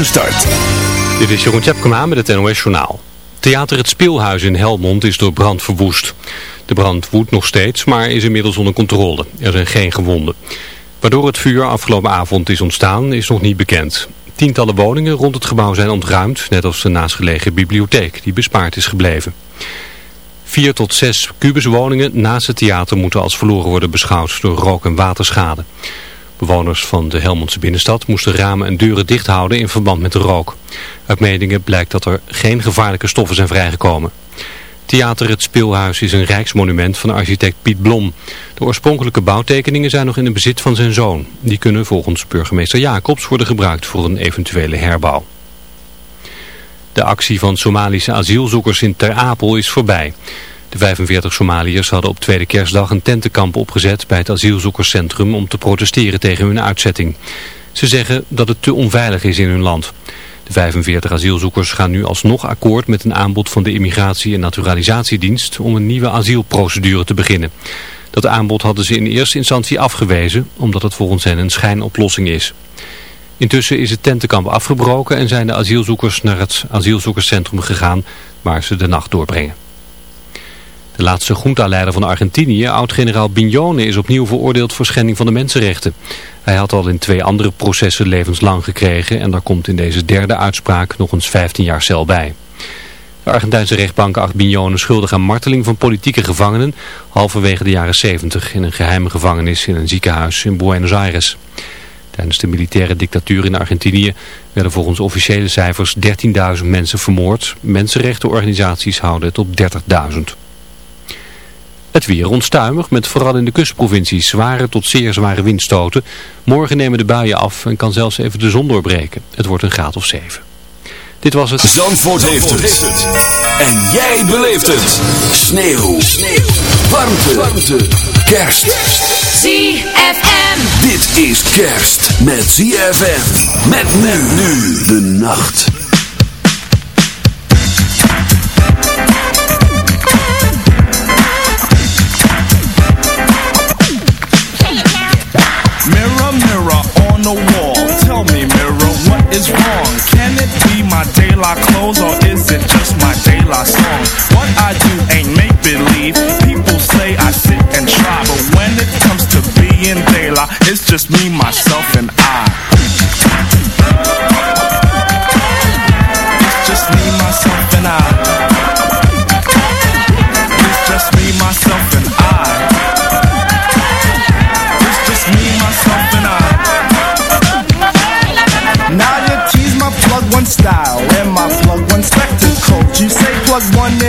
start. Dit is Jeroen Tjepkema met het NOS Journaal. Theater Het Speelhuis in Helmond is door brand verwoest. De brand woedt nog steeds, maar is inmiddels onder controle. Er zijn geen gewonden. Waardoor het vuur afgelopen avond is ontstaan, is nog niet bekend. Tientallen woningen rond het gebouw zijn ontruimd, net als de naastgelegen bibliotheek, die bespaard is gebleven. Vier tot zes kubuswoningen naast het theater moeten als verloren worden beschouwd door rook- en waterschade. Bewoners van de Helmondse binnenstad moesten ramen en deuren dicht houden in verband met de rook. Uit metingen blijkt dat er geen gevaarlijke stoffen zijn vrijgekomen. Theater Het Speelhuis is een rijksmonument van architect Piet Blom. De oorspronkelijke bouwtekeningen zijn nog in het bezit van zijn zoon. Die kunnen volgens burgemeester Jacobs worden gebruikt voor een eventuele herbouw. De actie van Somalische asielzoekers in Ter Apel is voorbij. De 45 Somaliërs hadden op tweede kerstdag een tentenkamp opgezet bij het asielzoekerscentrum om te protesteren tegen hun uitzetting. Ze zeggen dat het te onveilig is in hun land. De 45 asielzoekers gaan nu alsnog akkoord met een aanbod van de Immigratie- en Naturalisatiedienst om een nieuwe asielprocedure te beginnen. Dat aanbod hadden ze in eerste instantie afgewezen, omdat het volgens hen een schijnoplossing is. Intussen is het tentenkamp afgebroken en zijn de asielzoekers naar het asielzoekerscentrum gegaan waar ze de nacht doorbrengen. De laatste junta-leider van Argentinië, oud-generaal Bignone, is opnieuw veroordeeld voor schending van de mensenrechten. Hij had al in twee andere processen levenslang gekregen en daar komt in deze derde uitspraak nog eens 15 jaar cel bij. De Argentijnse rechtbank acht Bignone schuldig aan marteling van politieke gevangenen halverwege de jaren 70 in een geheime gevangenis in een ziekenhuis in Buenos Aires. Tijdens de militaire dictatuur in Argentinië werden volgens officiële cijfers 13.000 mensen vermoord. Mensenrechtenorganisaties houden het op 30.000. Het weer onstuimig met vooral in de kustprovincies zware tot zeer zware windstoten. Morgen nemen de buien af en kan zelfs even de zon doorbreken. Het wordt een graad of 7. Dit was het. Zandvoort, heeft, het. En jij beleeft het. Sneeuw. Sneeuw. Warmte. Warmte. Kerst. ZFM. Dit is kerst met ZFM. Met men nu de nacht. Daylight song? What I do ain't make believe. People say I sit and try, but when it comes to being daylight, it's just me, myself, and I.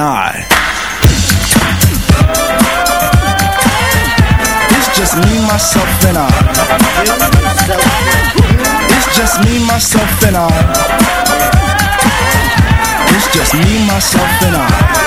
I. It's just me, myself, and I. It's just me, myself, and I. It's just me, myself, and I.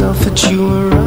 myself at you were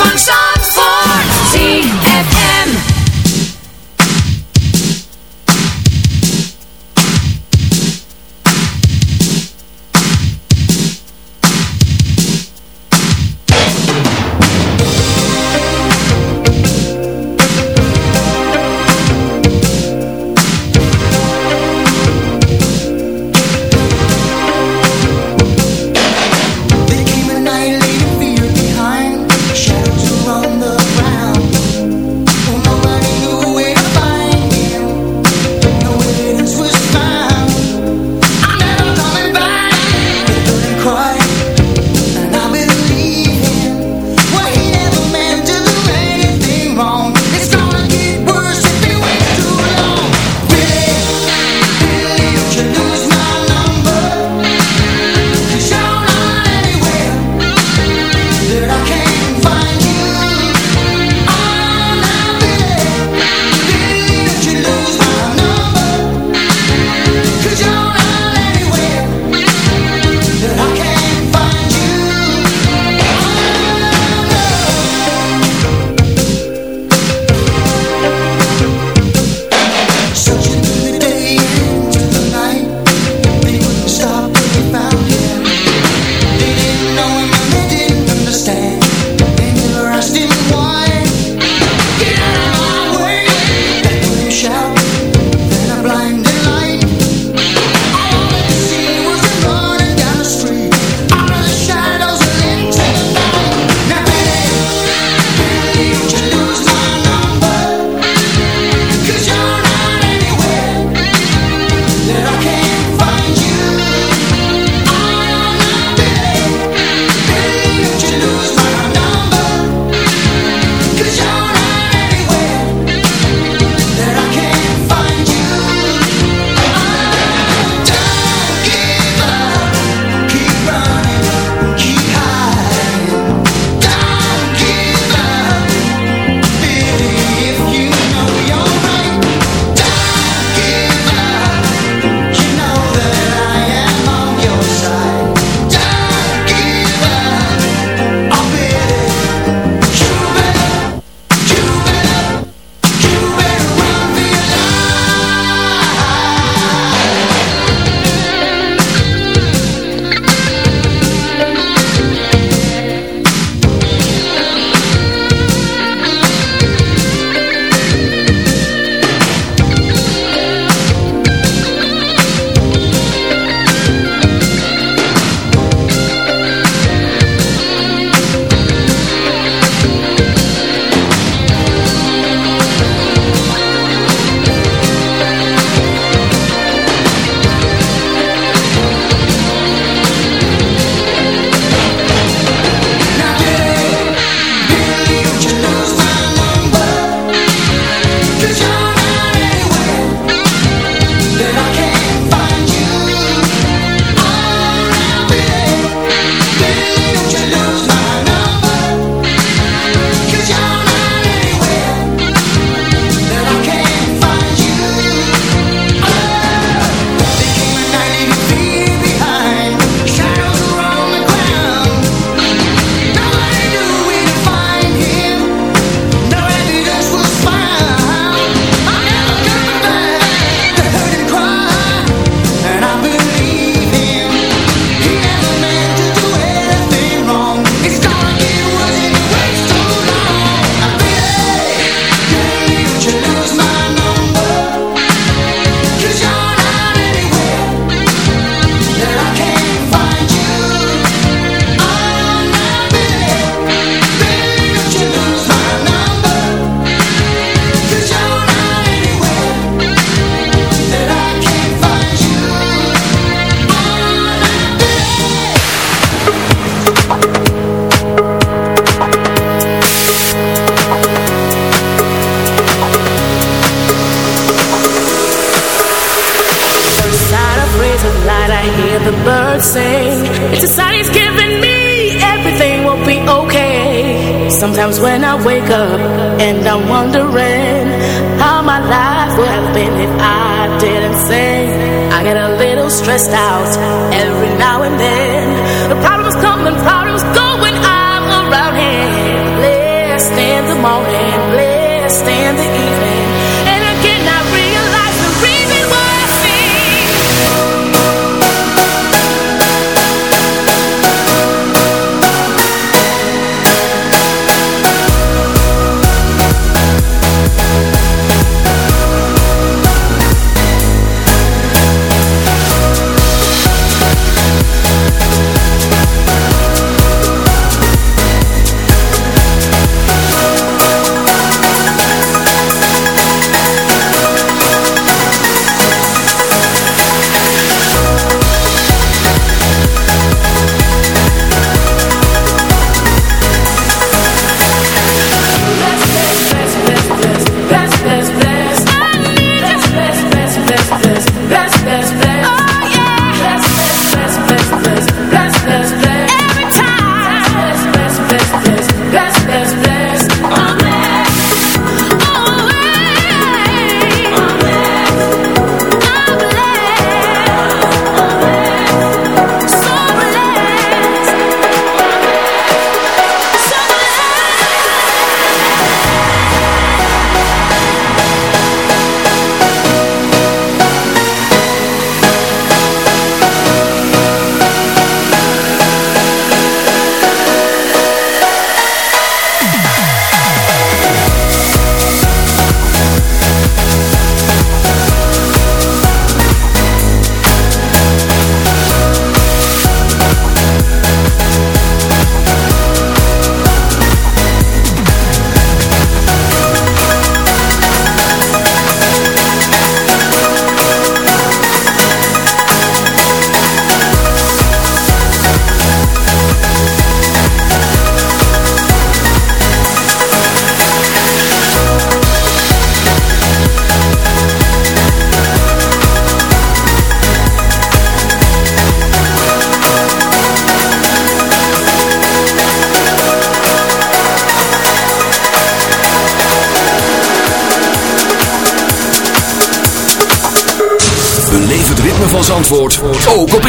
van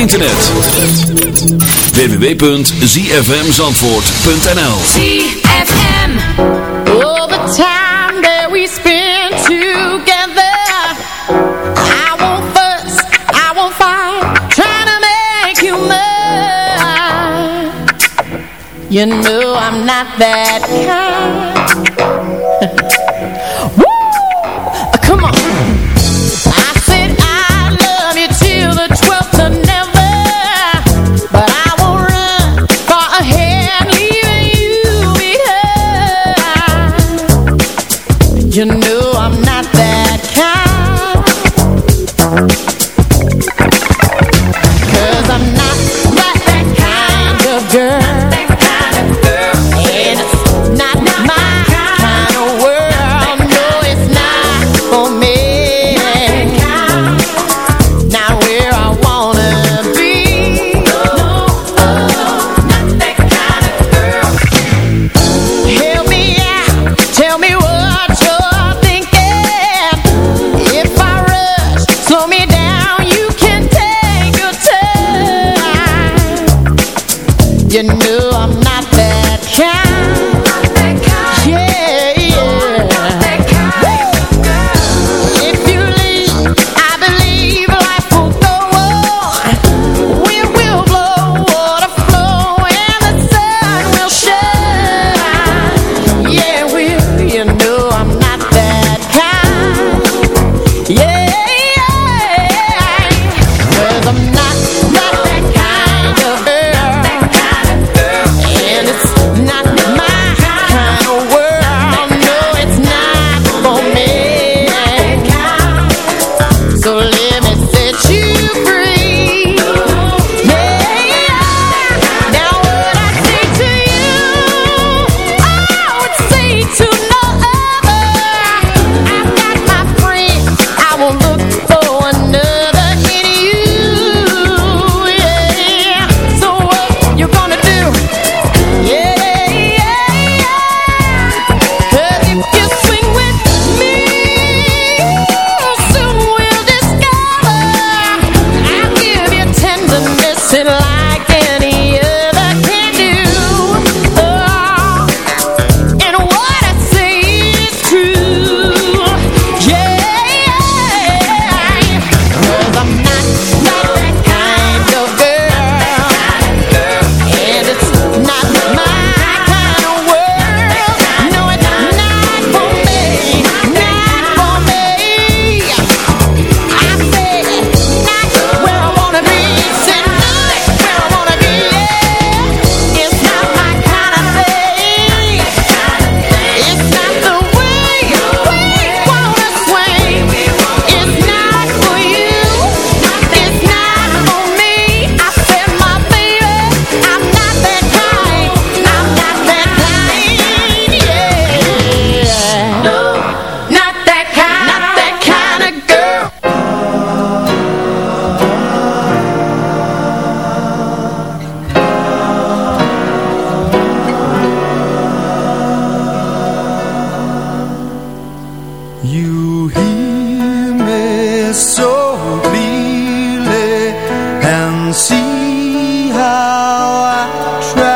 internet. www.zfmzandvoort.nl ZFM. All the time that we spend together I won't fuss, I won't fight Trying to make you mine. You know I'm not that kind see how I try.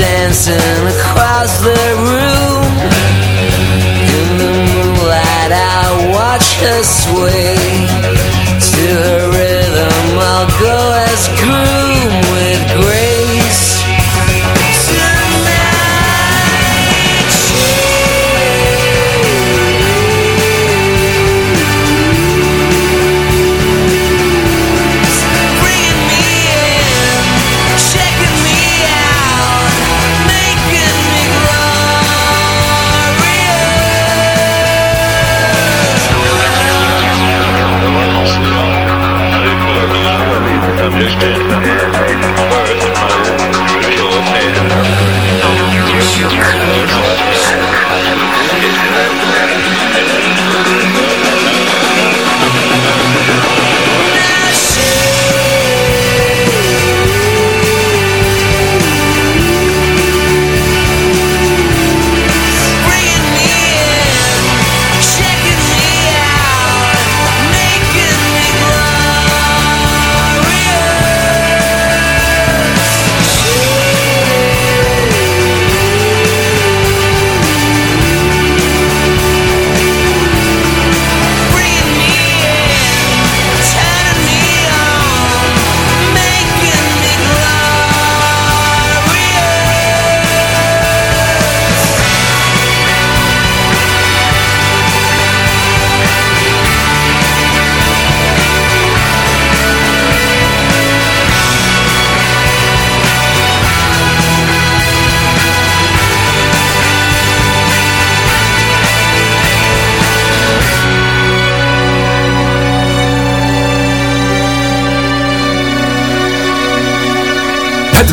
dancing across the room. In the moonlight, I watch her sway to her rhythm. I'll go as groove.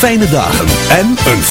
Fijne dagen en een